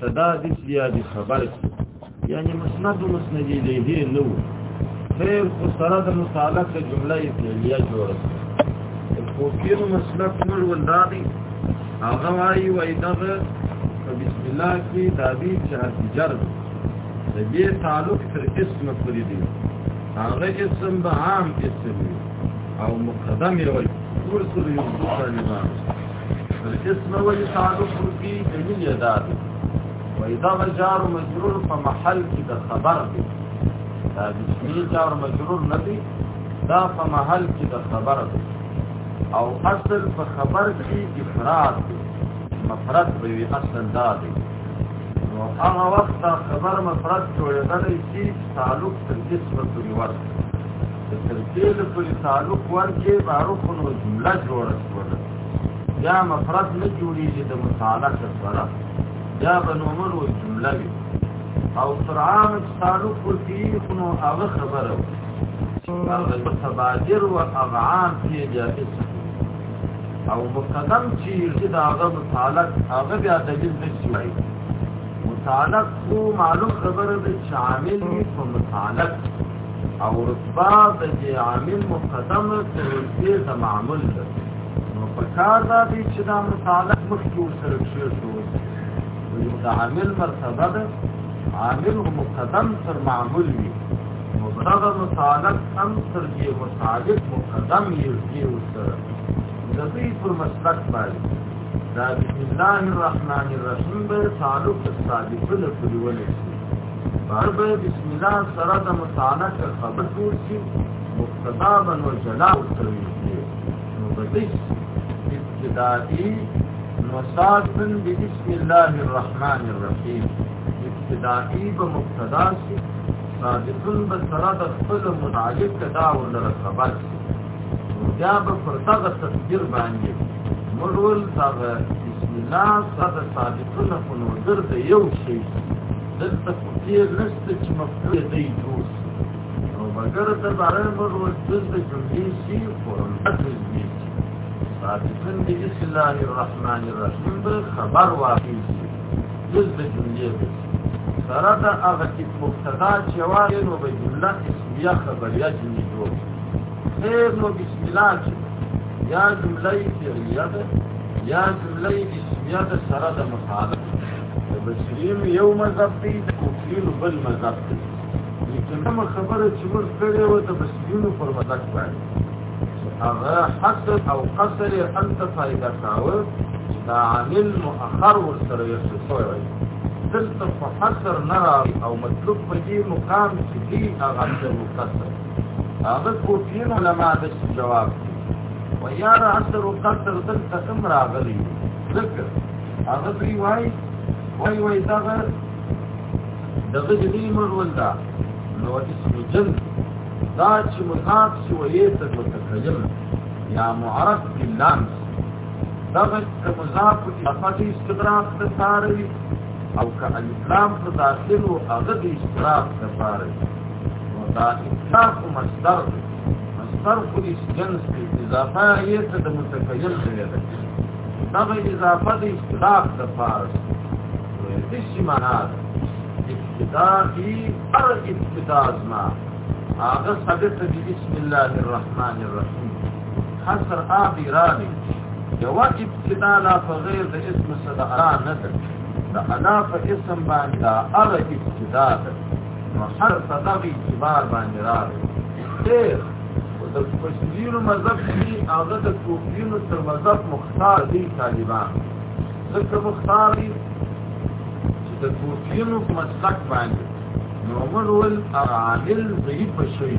تدا د سیا د خبر یعنی مسند و مسند الیه نو خیر خو سره د متعلق د جمله فعلیه جوړه خو کیر مسلک نور ولدادي هغه وايي وای دغه بسم الله کې دابي چې حرف جر د دې تعلق تر اسم پورې دی هغه اسم به عام اسم او مقدم یې وایي ټول سره یو څه اسم ولی تعلق کی دلیل ادا دی و اذا جار مجرور په محل کې د خبر دی دا بسمی جار مجرور نه دی دا په محل کې د خبر دی او اصل په خبر کې افراد دی مفرد به وي اصل دا دی نو هغه وخت خبر مفرد جوړېدلی چې تعلق تر اسم پورې ورته د ترکیل پورې تعلق ورکې معروف نو جمله جوړه شوه یا مفرد نه جوړیږي د متعلق سره یا بنومر و جمله وي او تر عام تعلق ورته خنو هغه خبره هغه متبادر و اغعام کې جائز او مقدم چې چې دا هغه متعلق هغه بیا دلیل نشي وایي متعلق خو معلوم خبره ده چې عامل په متعلق او رتبه د دې عامل مقدم تر دې د معمول ده نو په کار دا دي چې دا متعلق مخکې ورسره شي شو یو د عامل مرتبه ده عامل مقدم تر معمول وي مبرد متعلق هم تر دې متعلق مقدم یو دې ورسره د دې پر مسلک باندې دا بسم الله الرحمن الرحیم به تعلق ثابت له کلیوالې بار به بسم الله سره د متعلق خبر جوړ شي مقتدا بنو جلا او ترویج دی نو بدیش ابتدائی مساقن بسم الله الرحمن الرحیم ابتدائی به مقتدا شي صادقن به سره د خپل متعلق کدا او لره خبر شي بیا به پر دغه تفسیر باندې مرول دغه بسم الله سره صادق څنګه خو نو در د یو شي دلته خو ډېر نشته چې مفهوم دی جوړ نو مګر د بارے مر وځل د جملې شي فورم تدوي صادقن دې بسم الله الرحمن الرحیم به خبر واقع شي جز د جملې سره د هغه چې مبتدا چې وایي نو به جمله اسمیه خبریه جملې جوړ خیر نو بسم الله چې یا جمله فعلیه ده یا جمله اسمیه ده سره د مخالف د بصریم یو مذهب دی د کوفیینو بل مذهب دی کومه خبره چې موږ کړې و د بصریینو پر مذهب باندې هغه حسد او قصر انت فائدہ کاوه دا عامل مؤخر ورسره یو څه وایي دلته په حصر نه او مطلوب په دې مقام کې دی هغه د مقصد هغه کوفین علما د جواب و یار اثر او قدر دل تکم راغلی ذکر هغه دی وای وای وای دا دغه دې مر ولدا نو اسم جن دا چې مصاب شي وې ته متکلم یا معرف باللام دغه مصاب په اصلي استدراک ته ساري او که الاسلام په داخل او هغه د اسلام لپاره نو دا اسلام او مصدر مصدر خو هیڅ جنس دی اضافه یې ته د متکلم دی دا به اضافه د اسلام لپاره دې شي معنا ابتداء کی هر ابتداء ما هغه ثابت دی بسم الله الرحمن الرحیم حصر آبی رانی یو ابتدا لا په غیر د اسم صدا را نه ده د انا په اسم باندې دا ار ابتدا ده نو هر صدا به اعتبار باندې را ده د پښتینو مذهب کې هغه د کوفینو تر مذهب مختار دي طالبان ځکه مختار دي چې د کوفینو مسلک باندې نو عمر ول عامل ضعیف شوی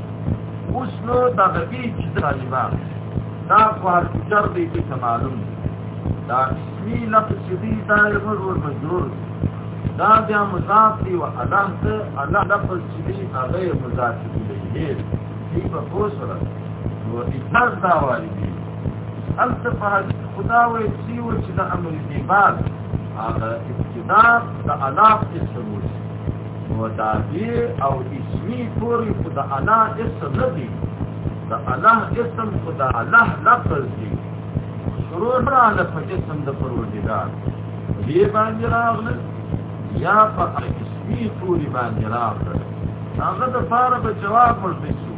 اوس نو دا د بیچ طالبان دا کوار چر دی چې معلوم دا اسمی لفظ چې دی دا مر ور مجرور دا بیا مضاف دی او ادا ته ادا لفظ چې دی هغه مضاف دی دی دی په فوسره نو اجازه دا وایي انت په خدا وې چې و چې د امر دی بعد هغه ابتداء د الاف کې ثبوت مدافع او اسمی پوری خو د الله اسم نه دی د الله اسم خو د الله لفظ دی شروع را له اسم د پروردګار دی باندې راغله یا په اسمی پوری باندې راغله هغه د فاره په جواب ورته شو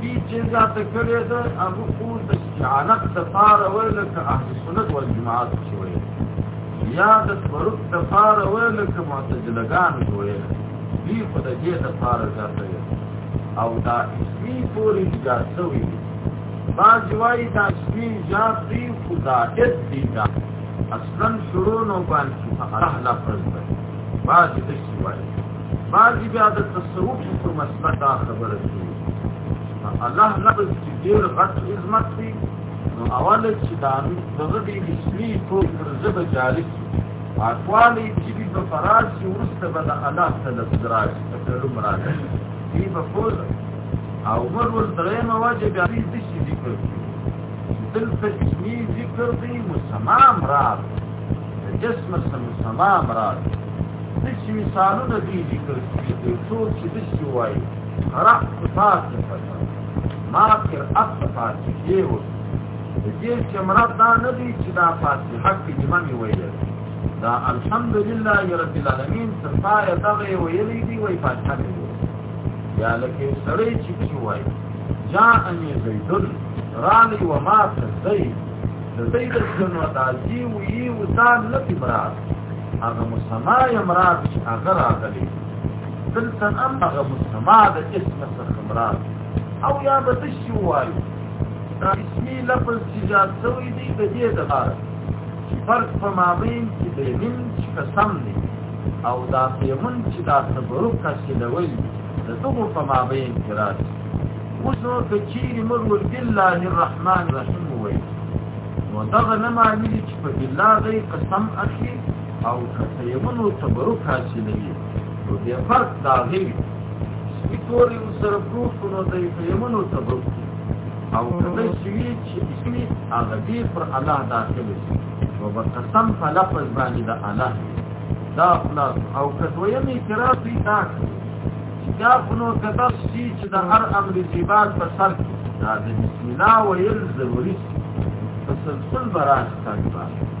دې چې ذات کړی دا هغه خو د استعانت د فاره ورلکه اهل سنت والجماعت شوی یا د فرق د پار ویل چې معتزله ګان ویل دی په د دې د پار ځاته او دا اسمی پوری جاتو وی باز وای دا اسمی جات دی خدا دې دی دا اصلا شروع نو باندې الله لا فرض دی باز دې شي وای باز بیا د تصوف په مسله دا خبره دی الله لفظ ډیر غټ عظمت دی نو اول چې دا دغه دې اسمي ټول پر زبه جاري اقوالي چې دې په فراز کې ورسته به د الله تعالی دراج په تلو مراد دې په فوز او ور ور درېمه واجب بیا دې شي ذکر دلته اسمي ذکر دې مسما مراد جسم سم مسما مراد دې مثالونه دې ذکر دې څو چې دې وایي رأس فاتحه ما تر اصل فاتحې و د دې چې مراد دا نه دی چې دا فاتحه کلمه مې ویل دا الحمد لله رب العالمین تر پایه دغه ویلې دی وای فاتحه مې یا لکه سړی چې چې وای جاءني زیدن رالی و ما ته زید د زید سن و دازی و یی و سان نتی مراد هغه مسمای مراد چې هغه راغلی دلته هم هغه مسما د اسم څخه مراد او یا به څه شي وایي دا اسمي لفظ چې جات شوی دی د دې لپاره چې فرق په مابین کې د یمن چې قسم دی او دا یمن چې دا تبرک کسي لوي د دغه په مابین کې راځي اوس نو که چیرې موږ ول بالله الرحمن الرحیم وایي نو دغه نه معنی چې په بالله غي قسم اخلي او که تیمنو تبرک حاصلوي نو د فرق د هغې وي سپي تورې ورسره پروت کړو نو د تیمنو تبرک او که د سوي چې اسمي هغه دې پر الله داخل شي نو به قسم په لفظ باندې د الله دا خلاص او که دویم اعتراض وي دا دا خنو کته شي چې د هر امر جباد په سر دا د بسم الله ویل ضروري تسلسل براشت کړه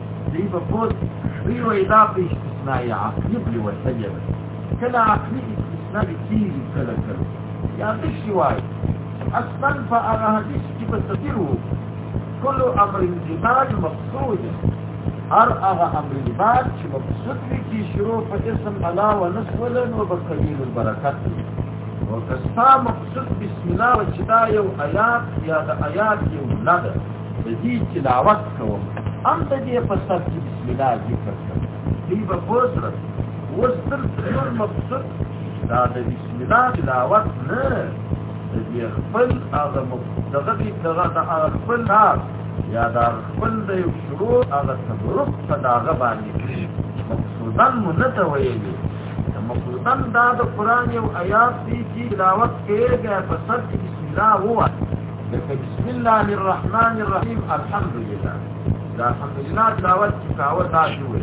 دی په پوز وی وی دا په استثناء عقلی بلی وسیه کله عقلی استثناء کیږي کله کله یا د شوای اصلا فاغه حدیث کې په تفسیرو کل امر جمال مقصود هر هغه امر جمال چې مقصود وي چې شروع په اسم الله ونسولا وبقلیل البرکات وکستا صرف بسم الله و چې دا یو آیات یا د آیات یو نه ده د دې تلاوت کوم هم د دې په سر کې بسم الله ذکر کوم دې په پوسره وستر څور مقصد دا د بسم الله تلاوت نه د دې خپل هغه دغه دغه د خپل نار یا دا خپل د یو شروع هغه تبرک په داغه باندې مقصودن مونته ویلي مخصوصا دا د قران یو آیات دی چې تلاوت کېږي په سر کې بسم الله هو لکه بسم الله الرحمن الرحیم الحمد لله دا الحمد لله تلاوت چې کاوه دا شوې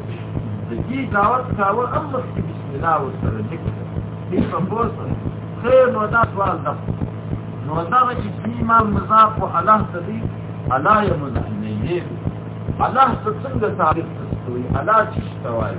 د دې تلاوت کاوه هم مخکې بسم الله وسره ذکر دې په پوسه خیر نو دا سوال ده نو دا چې سیما مضاف او الله ته دی الله یې مزنه یې الله څنګه تعریف کوي الله چې توایي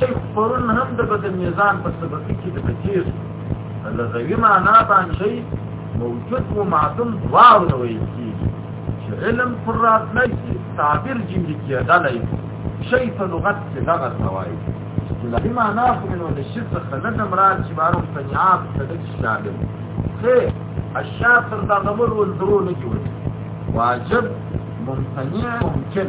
شیخ پرون هم د بدن میزان په سبقي کې د بچیر لغوي معنا باندې شي موجود و معدوم دواړو ته ویل کېږي چې علم پر راتلی شي تعبیر جملې کېدلی شي په لغت کې دغه ته وایي اصطلاحي معنا خو منو د شي څخه نه د مراد چې بارو تنیاب ته د شامل خې الشاطر دا غمر والضرور نه جوړي واجب ممتنع ممکن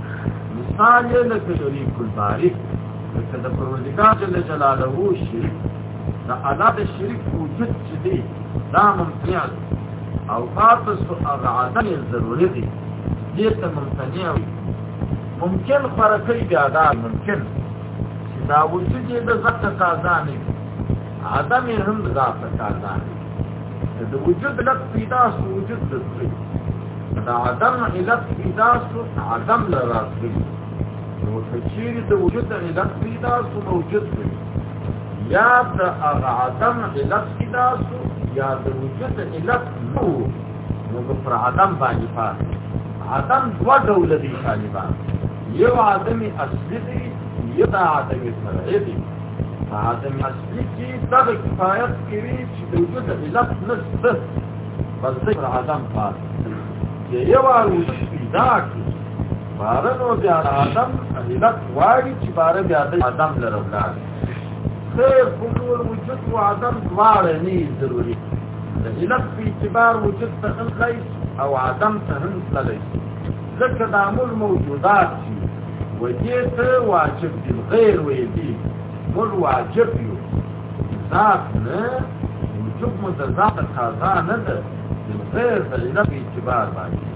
مثال یې لکه شریک البارک لکه د پروردګار جل جلاله شریک د الله د شریک وجود چې دی دا ممتنع او خاصه هغه عدم ضروري دی دې ته ممتنع وي ممکن فرقې بیا دا ممکن چې دا وجود د ذات تازه نه عدم هم د ذات تازه نه د وجود لک پیدا سو وجود لسوی دا عدم علت پیدا سو عدم لراسوی نو تشیر د وجود علت پیدا سو موجود دی یا د عدم علت پیدا سو یا د وجود علت نو نو پر عدم باندې پات عدم دو ډول دی طالبان یو عدم اصلي دی یو عدم فرعي دی هغه مسلک چې دغه کفایت کوي چې د وجود علت نشته بس د عدم پات چې یو عروض پیدا کړي بارن او بیا عدم علت واړي چې بار بیا د عدم لره ولاړ خیر کول وجود او عدم دواړه نه ضروري د علت په اعتبار وجود ته هم او عدم ته هم تللی ځکه دا موږ موجودات چې وجې ته واجب دي غیر ویدي موږ واجب یو ذات نه وجوب مو د ذات تقاضا نه ده د غیر د علم په اعتبار باندې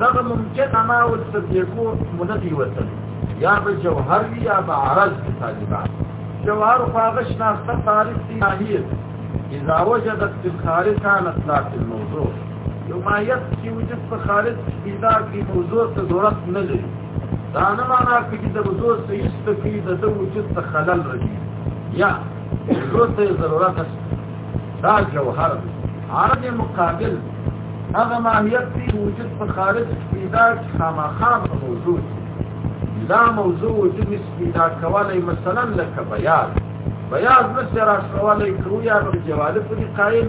دغه ممکن اما او تصدیقو مونږ وتل یا به جوهر وي یا به عرض کې طالبان جوهر خو هغه شناخته تعریف دی ماهیت اذا وجدت في الخارج كانت لا في الموضوع یو مایت چې وجود په خارج پیدا کی موضوع ته ضرورت نه لري دا نه معنا کوي چې د موضوع څخه استفی د د وجود ته خلل راځي یا موضوع ته ضرورت دا جوهر عرض مقابل هغه ماهیت دی وجود په خارج پیدا کی خامخا موضوع دا موضوع وجود پیدا کولای مثلا لکه بیاض بیاض بس را شواله کوي یا په جواله په قائم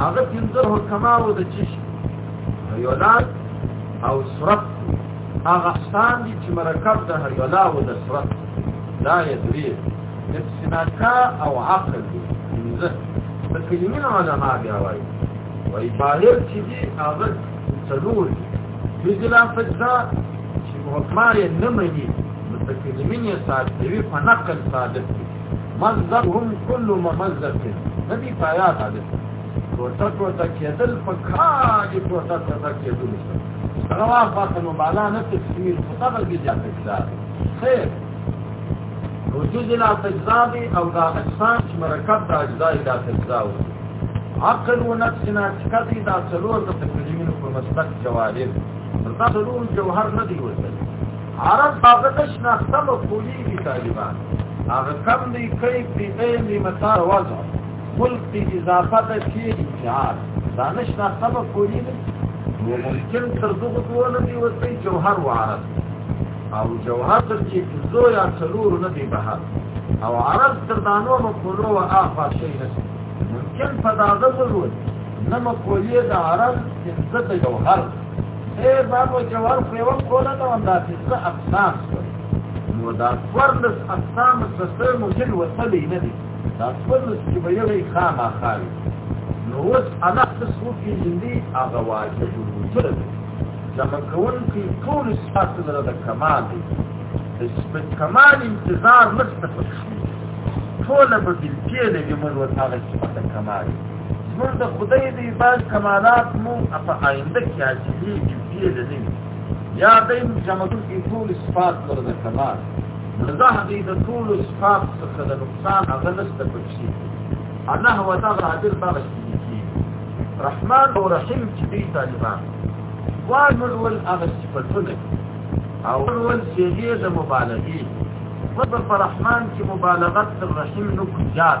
هغه پنځه حکما و د چیش هیولاد او سرط هغه احسان دي چې مرکب د هیولا او د سرط دا یې درې افسناکا او عقل دي پنځه د کلمې علما بیا وایي وایي باهر چې دي هغه څلور دي بلا فجزا چې حکما یې نه مني متکلمین یې ساتوي په نقل صادق دي مزدهم کل ممزد کې ندی پایا تا دې ټوټه ټوټه کېدل په کاږي ټوټه ټوټه کېدل هغه وخت نو بالا نه تفسیر په هغه کې ځاتې کړه خیر وجود لا تجزا دی او دا اجسام چې مرکب دا اجزا دی دا تجزا و عقل و نفس نا چکا دی دا سلور دا تکلیمین پر مستق جوالید دا سلور جوهر ندی ورسل عرب هغه د شناخته مفهولی دي طالبان هغه کم دی کوي په دې نیمتا وځه ملک دی اضافه ده چې جهاد دا نشناخته مفهولی دي نو ممکن تر دغه ټول دی وتی جوهر و عرب او جوهر تر چې زو یا څلور نه دی بهر او عرب تر دانو مفهولو و آفا شي نه ممکن په داغه ضرورت نه مفهولی د عرب چې د جوهر ډېر دا په جوار په یوه کوله ته همداسې څه اقسام شول نو دا څوارلس اقسام څه څه ممکن وتلی نه دي دا څوارلس چې به یوې خامخا وي نو اوس هغه څه څوک پېژندي هغه واجب الوجود دی جمع کوونکي ټول صفات لره د کمال دی د صفت کمال انتظار نشته پکښې ټوله به بلکې نه وي موږ ورته هغه صفت کمال دی زموږ د خدای د عبادت کمالات مو په آینده کې عاجزي کې پیې ده نه یا دیم جمعتون کې ټول صفات پر د کمال رضا هغه د ټول صفات څخه د نقصان هغه نشته پکې الله هو تعالی حاضر باغ رحمان او رحیم چې دی طالبان وانول ول هغه صفاتونه او ول چې یې د مبالغې په رحمان کې مبالغه تر رحیم نو زیات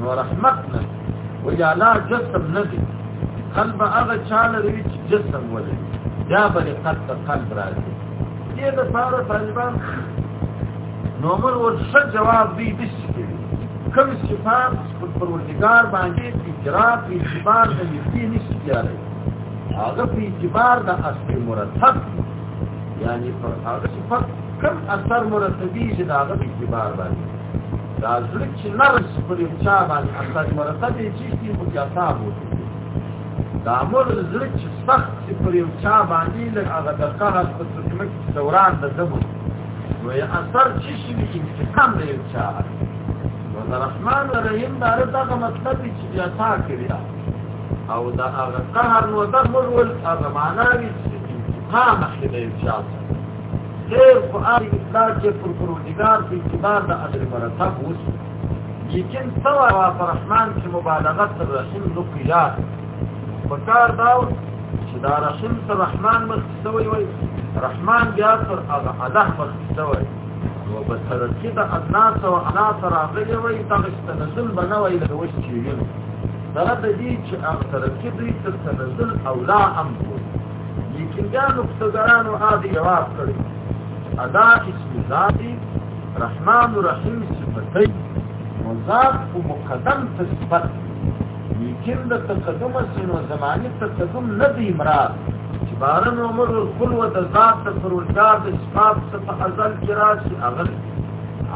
نو رحمت نه و یا لا جسم نه دی قلب هغه چاله دی چې جسم ولې یا بل قد قلب راځي دې د پاره طالبان نو مر ور څه جواب دی د شي کوم صفات په پروردگار باندې اجرات اعتبار نه نشي نشي کیږي هغه په اعتبار د اصل مرتب یعنی پر هغه صفات کم اثر مرتبی چې دا غو اعتبار باندې دا زړه چې نرم شي پر یو چا باندې اثر مرتب یې چې شي خو بیا تاب وکړي دا مر زړه چې سخت شي پر یو چا باندې لږ هغه د قهر په ترجمه کې دوران د دم نو یې اثر چې شي وي انتقام د یو چا نو د رحمان رحیم دا دغه مطلب دی چې بیا تا کړی او دا هغه قهر نو د مر ول هغه معنا وي چې انتقام اخلي د یو چا غیر فعال اصلاح چې پر پروردګار په اعتبار د اجر مرتب اوس لیکن سوا په رحمان کې مبالغه تر رحم نو قیاس په کار دا چې دا رحم تر رحمان مخسوي وي رحمان بیا تر هغه الله مخسوي او په ترتیب د الناس او انا تر هغه وي تاسو تنزل بنوي له وش چې دا د دې چې هغه ترتیب دې تر تنزل او لا امر لیکلګانو پسګرانو آدی جواب کړی ادا اسم ذاتی رحمان و رحیم صفتی مضاف و مقدم تصفت لیکن دا تقدم سن و زمانی تقدم ندی مراد چبارن عمر الخل و دا ذات تفرولدار دا صفات صفا ازل کراسی اغل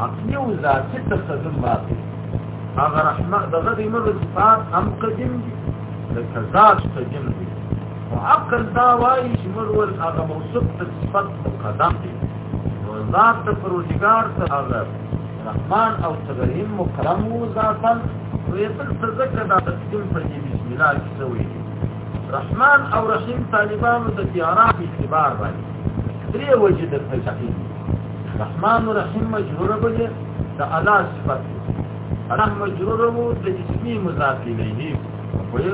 عقلی و ذاتی تقدم باقی اگر رحمان دا غد امر صفات هم قدم دی لکه ذات قدم دی عقل دا وایي چې موږ ول هغه موصوف ته صفت مقدم دي نو ذات ته پروردګار ته هغه رحمان او تبریم مقدم وو ذاتن نو یې تل څه ځکه دا تقدیم په دې بسم الله کې شوی رحمان او رحیم طالبانو د تیارات اعتبار باندې درې وجې د تشکیل رحمان او رحیم مجهوره بده د الله صفت الله مجهوره وو د اسمي مضاف الیه په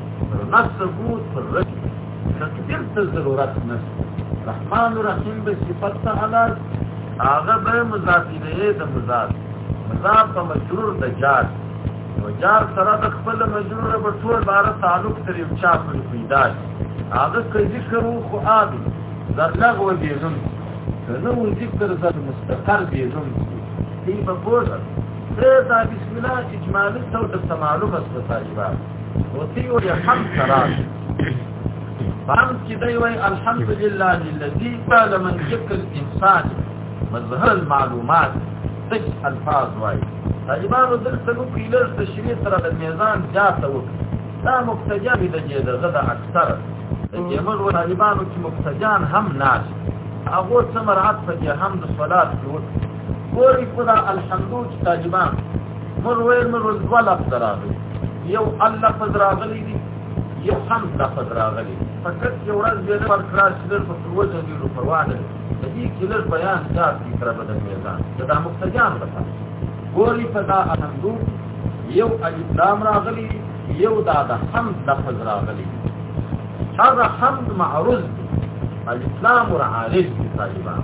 نصبو سرک تقدیر ته ضرورت نشته رحمان رحیم به صفت ته حلال هغه به مضاف الیه د مضاف مضاف په مجرور د جار نو جار سره د خپل مجرور په ټول بار تعلق تر یو چا پورې پیدا شي هغه که ذکر وو خو آبي در لغو دې نوم که نه وو ذکر زر مستقر دې نوم دی په پوره دا بسم الله اجمالي څو د معلومه ستاسو وتیو یا حم قرار فهم چې دی وای الحمد لله الذي قال من شكل انسان مظهر المعلومات تج الفاظ وای طالبانو دلته نو پیلر تشریح سره د میزان جاته وکړه دا مبتجا به د جده غدا اکثر د جمل و طالبانو چې مبتجان هم ناش هغه څمرات په هم د صلات جوړ ګوري خدا الحمدلله طالبان من ویل من روز دو لفظ راغلی یو ال لفظ راغلی دی یو هم لفظ راغلی فقط یو ورځ بیا نه ورکړه چې لږ په وجه دې نو پروانه د دې کې لږ بیان شاف دي تر بدل میزان دا د مختجان وتا ګوري فدا الحمدو یو الف لام راغلی یو دا د هم لفظ راغلی هغه حمد معروض الاسلام عارض طالبان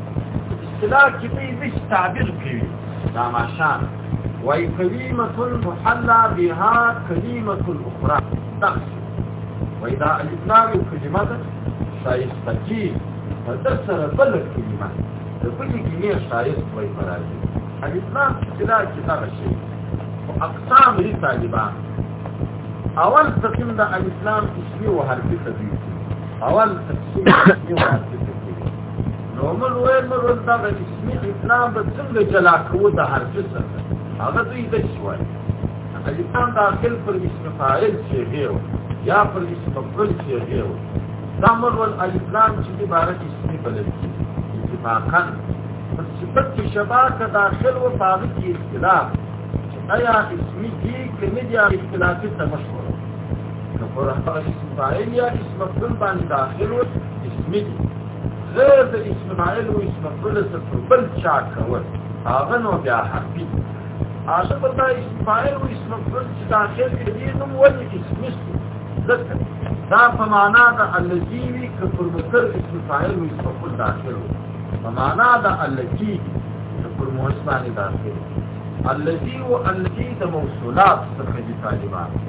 اصطلاح کې به دې تعبیر کوي دا ماشان وای کلمه محلا بها کلمه اخرى تخص وای دا الاسلام کلمه ده شایسته کی دا سره بل کلمه د بلې کلمې شایست وای مرادي الاسلام اصطلاح کې دا شي او اقسام لري طالبان اول قسم د الاسلام اسمي او حرفي تدریس اول تقسیم اسمي او حرفي نو موږ وایو موږ دا د اسلامي اسلام په څنګه چلا کوو د هر څه سره هغه دوی د شوای الاسلام داخل پر اسم فاعل شي هیو یا پر اسم مفعول شي هیو دا موږ ول الاسلام چې عبارت اسمي بلل اتفاقا پر صفت کې شباکه داخل و فاعل کې اختلاف ایا اسمي دي کې نه دي اختلافي تمشور نو پر هغه اسم فاعل یا اسم مفعول باندې داخل و اسم دي غیر د اسم فاعل او اسم مفعول څخه بل چا کول هغه نو بیا حرفي هغه په تا اسم فاعل او اسم مفعول چې داخل دي دې نو ولې اسم ذکر دا په معنا د الذي وی کفر مصدر اسم فاعل او اسم مفعول داخل په معنا د الذي کفر مؤنث باندې داخل الذي والذي د موصولات څخه دي طالبان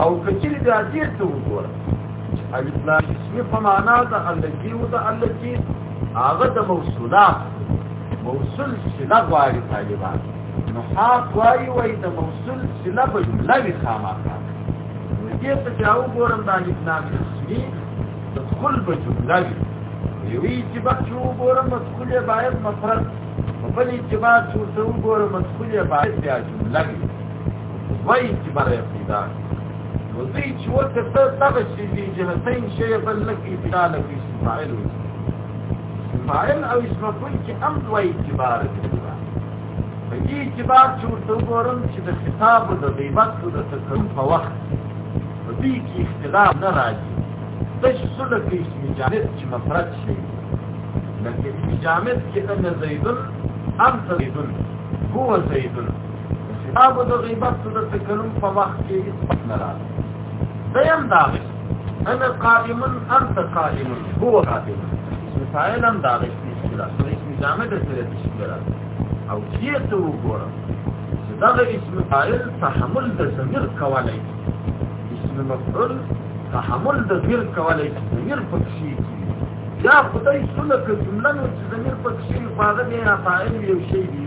او کچری د اجیر ته وګوره الف لام اسم په معنا د الکی او د الکی هغه د موصولات موصول سله غواړي طالبان نو حق وای وای د موصول سله په جمله کې خامخا دې ته چې او ګورم د الف لام اسمی تدخل په جمله کې یوې چې به چې وګورم مسکول باید مفرد په بل اعتبار چې وګورم مسکول باید بیا جمله کې وای چې بره پیدا نو دې چې وته ته تاسو چې دې جهتین شی بل لک ابتدا لک فاعل فاعل او اسم مفعول کې هم دوه اعتبار دي په دې اعتبار چې ورته وګورم چې د خطاب او د غیبت او د تکلم په وخت په دې کې اختلاف نه راځي د شله کې اسم جامد چې مفرد شي لکه اسم جامد کې ان زیدن ام زیدن هو زیدن کتاب د غیبت د تکلم په وخت کې هیڅ پټ نه راځي دیم دا دی انا قائم انت قائم هو قائم اسم فاعل هم دا دی چې دا اسم جامع د سره تشکیل او کیه ته وګوره چې دا اسم فاعل تحمل د ضمیر کولای اسم مفعول تحمل د ضمیر کولای ضمیر پکشي یا خدای سنت جمله نو چې ضمیر پکشي فاعل یا فاعل یو شی دی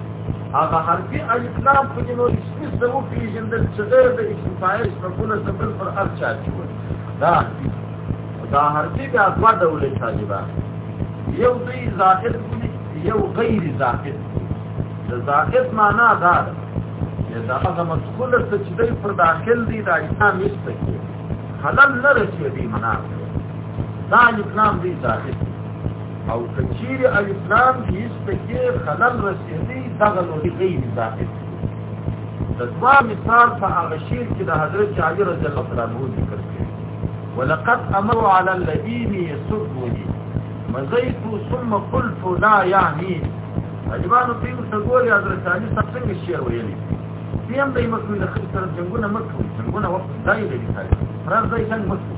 هغه حرفي الف لام په دې نو اسم څه وو پیژندل چې غیر د اسم فاعل مفعول سبب پر هر چا دی دا دا حرفي بیا دوه ډول طالبا یو دی ظاهر یو غیر ظاهر د ظاهر معنا دا ده چې دا هغه مسئول څه چې دی پر داخل دی دا اسلام نشته خلل نه رسېږي معنا دا اسلام دی ظاهر او کچیر الاسلام چې استکی خلل رسیدي دغه نو دی غیر داخل د دوا مثال په هغه شی چې د حضرت علی رضی الله تعالی عنہ ذکر کړي ولقد امر على الذين يسبوني مزيت ثم قلت لا يعني اجبانو پیو سګوري حضرت علی څنګه شعر ویلي سیم دای مکوې د خپل سره څنګه مکوې څنګه وخت دای دې راځي څنګه مکوې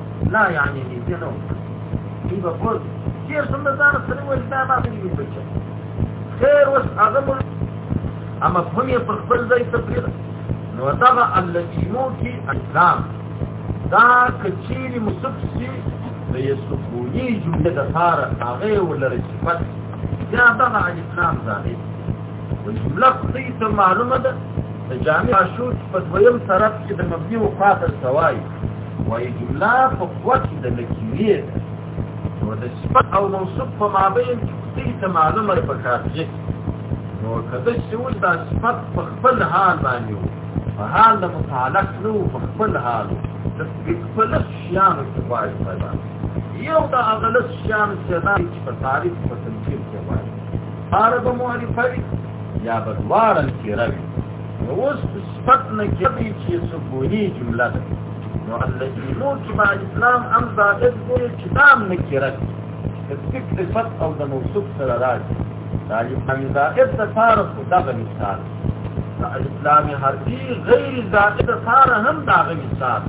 لا يعني دي بينو دي بقول كير سند زان سنو ويستا ما في دي بچا خير وس اغم اما فهم يفرخبل زي تفريغ نو دغا اللجيمو كي اسلام دا کچيري مصفسي د یسکونی جمله د فار هغه ولر صفت یا دغه عن اسلام زاني جمله خصي ته معلومه ده جامع شوت په دویم طرف کې د مبني او خاطر سوای وای جمله په قوت کې د نکیریه نو د صفت او موصوف په مابین کې څه ته معلومه په کار کې نو کله چې ول دا صفت په خپل حال باندې وو په حال د متعلق نو په خپل حال د خپل شیان په پای پیدا یو دا غلط شیان چې دا چې په تعریف په تنظیم کې وایي عرب معرفه یا بدوارن کې راوي اوس صفت نه کوي چې سبونی جمله ده نو الذينو کې ما اسلام هم زائد دی چې دام نه کېږي چې صفت او د موصوف سره راځي دا اسلام زائد د ساره په دغه مثال دا اسلام حرفي غیر زائد د ساره هم دغه مثال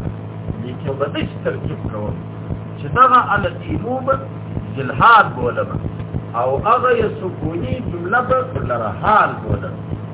دي چې په دې ترکیب کوو چې دا الذينو به جلحاد بولم او هغه سکونی جمله په لرحال بولم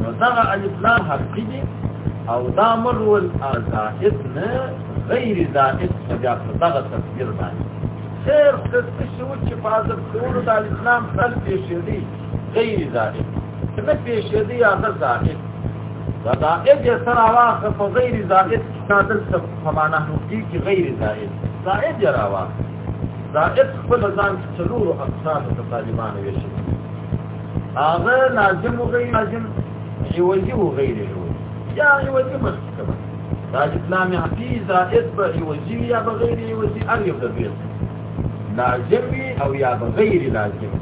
نو دا الف لام حرفي دي او دا مرول زائد نه غیر زائد بیا په دغه تفسیر باندې خیر د څه شو چې په حاضر کولو د الف لام خل پیښې دي غیر زائد نه پیښې دي هغه زائد دا زائد یې سره واخه په غیر زائد قادر څه په معنا هوتی کې غیر زائد زائد یې راوه زائد خپل ځان څلور اقسام د طالبانو ویشي هغه لازم او غیر لازم عوضی او غیر عوضی یا عوضی مسکه دا اسلام حقیقی زائد به عوضی یا بغیر عوضی ار یو دبیر لازم او یا بغیر لازم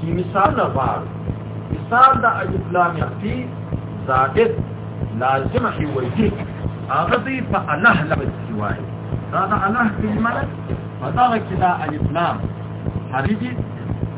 کی مثال نوار مثال دا اسلام حقیقی زائد لازم عوضی هغه دی په الله لبد سوای دا دا الله کلمه ده فدغه کلا الاسلام حریدی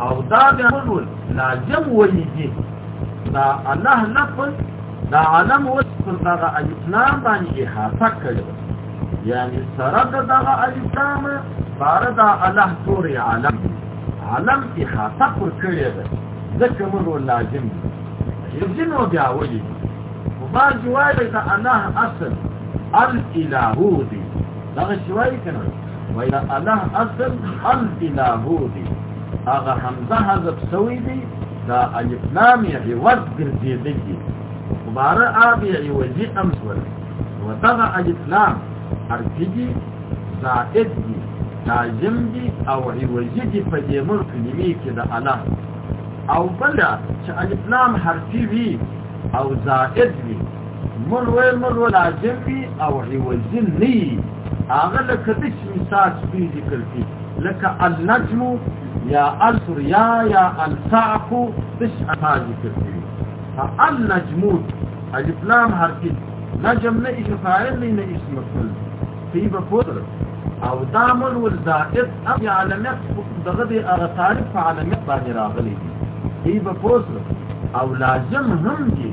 او دا بیا ول لا جم ویږي دا الله لفظ دا علم اوس پر دا الف لام باندې حاصل کړو یعنی سره دا الف لام بار دا الله توري علم علم کې حاصل پر کړی ده ځکه موږ لازم یوځین او بیا ویږي ما جوایي دا الله اصل الاله دی دا شوي کنه وای دا الله اصل الاله دی هغه حمزه حذف شوی دی دا الف لام یې عوض ګرځېدل دي عباره آب یې عوضي هم شول و دغه الف لام حرفي دي زائد دي لازم دي او عوضي دي په دې مور کلمې کې د الله او بل چې الف لام حرفي وي او زائد وي مل ویل مل ویل عجم وي او عوضي نه وي هغه لکه د مثال سپي ذکر کړي لکه النجم یا الثریا یا الصعق د شفا ذکر کړي فالنجم الف لام حرف نجم نه اسم فاعل نه نه اسم مفعول فی بفضل او دامل والزائد ام علامات دغه د هغه تعریف په علامات باندې راغلي دي فی بفضل او لازم هم دي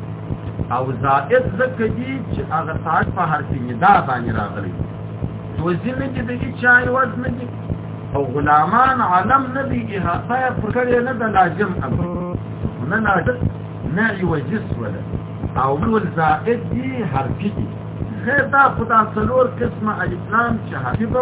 او زائد ځکه دي چې هغه ساعت په حرف ندا باندې راغلي وزنه کې د چا عوض نه دي او غلامان علم نه دي احاطه پر کړی نه د لازم امر نه لازم نه عوجس ولا او ول زائد دي حرفي دي دا خدا څلور قسمه الاسلام چې حرفي به